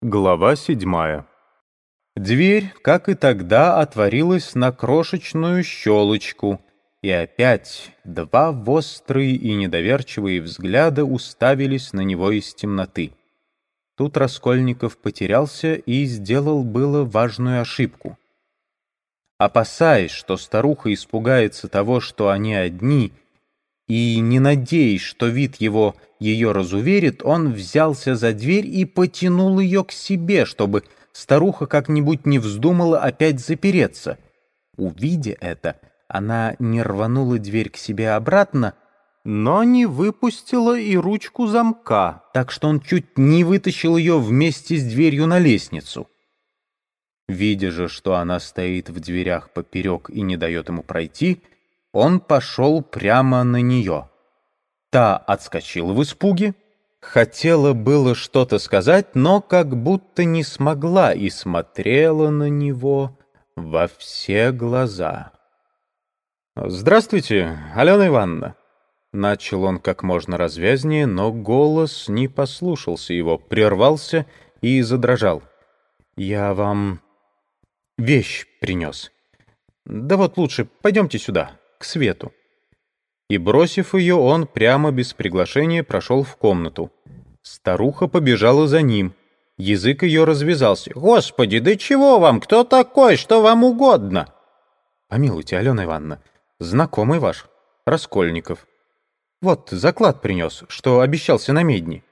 Глава седьмая. Дверь, как и тогда, отворилась на крошечную щелочку, и опять два острые и недоверчивые взгляда уставились на него из темноты. Тут Раскольников потерялся и сделал было важную ошибку. Опасаясь, что старуха испугается того, что они одни, и, не надеясь, что вид его ее разуверит, он взялся за дверь и потянул ее к себе, чтобы старуха как-нибудь не вздумала опять запереться. Увидя это, она не рванула дверь к себе обратно, но не выпустила и ручку замка, так что он чуть не вытащил ее вместе с дверью на лестницу. Видя же, что она стоит в дверях поперек и не дает ему пройти, он пошел прямо на нее. Та отскочила в испуге, хотела было что-то сказать, но как будто не смогла и смотрела на него во все глаза. «Здравствуйте, Алена Ивановна!» Начал он как можно развязнее, но голос не послушался его, прервался и задрожал. «Я вам вещь принес. Да вот лучше пойдемте сюда, к свету» и, бросив ее, он прямо без приглашения прошел в комнату. Старуха побежала за ним. Язык ее развязался. «Господи, да чего вам? Кто такой? Что вам угодно?» «Помилуйте, Алена Ивановна, знакомый ваш, Раскольников. Вот заклад принес, что обещался на медни».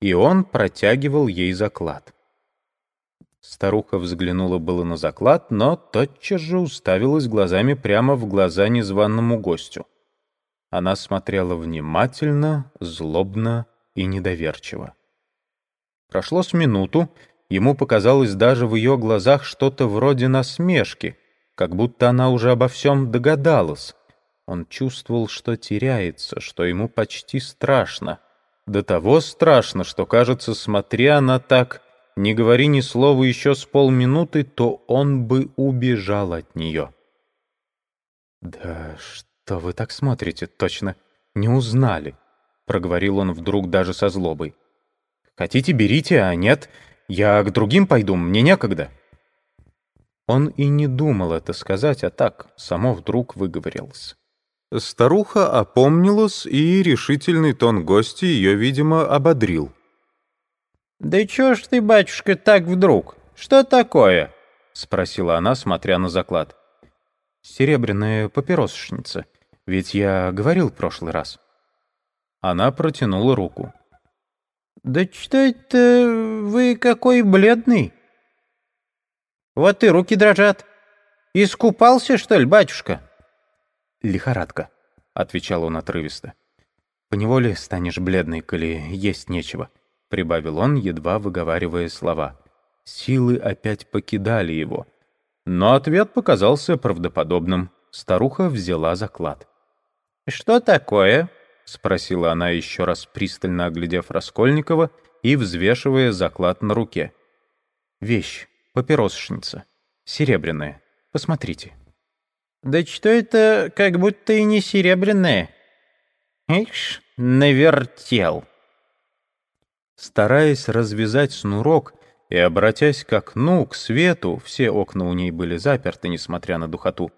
И он протягивал ей заклад. Старуха взглянула было на заклад, но тотчас же уставилась глазами прямо в глаза незваному гостю. Она смотрела внимательно, злобно и недоверчиво. Прошло с минуту, ему показалось даже в ее глазах что-то вроде насмешки, как будто она уже обо всем догадалась. Он чувствовал, что теряется, что ему почти страшно. До того страшно, что, кажется, смотря она так не говори ни слова еще с полминуты, то он бы убежал от нее. «Да что вы так смотрите, точно не узнали», — проговорил он вдруг даже со злобой. «Хотите, берите, а нет, я к другим пойду, мне некогда». Он и не думал это сказать, а так, само вдруг выговорился. Старуха опомнилась, и решительный тон гостя ее, видимо, ободрил. «Да чё ж ты, батюшка, так вдруг? Что такое?» — спросила она, смотря на заклад. «Серебряная папиросочница. Ведь я говорил в прошлый раз». Она протянула руку. «Да что это вы какой бледный? Вот и руки дрожат. Искупался, что ли, батюшка?» «Лихорадка», — отвечал он отрывисто. «Поневоле станешь бледный, коли есть нечего». — прибавил он, едва выговаривая слова. Силы опять покидали его. Но ответ показался правдоподобным. Старуха взяла заклад. «Что такое?» — спросила она еще раз, пристально оглядев Раскольникова и взвешивая заклад на руке. «Вещь, папиросочница, серебряная. Посмотрите». «Да что это, как будто и не серебряная?» «Ишь, навертел!» Стараясь развязать снурок и обратясь к окну, к свету, все окна у ней были заперты, несмотря на духоту,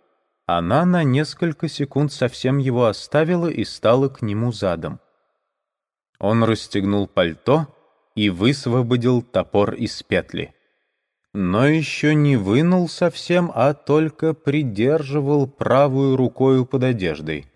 она на несколько секунд совсем его оставила и стала к нему задом. Он расстегнул пальто и высвободил топор из петли. Но еще не вынул совсем, а только придерживал правую рукою под одеждой.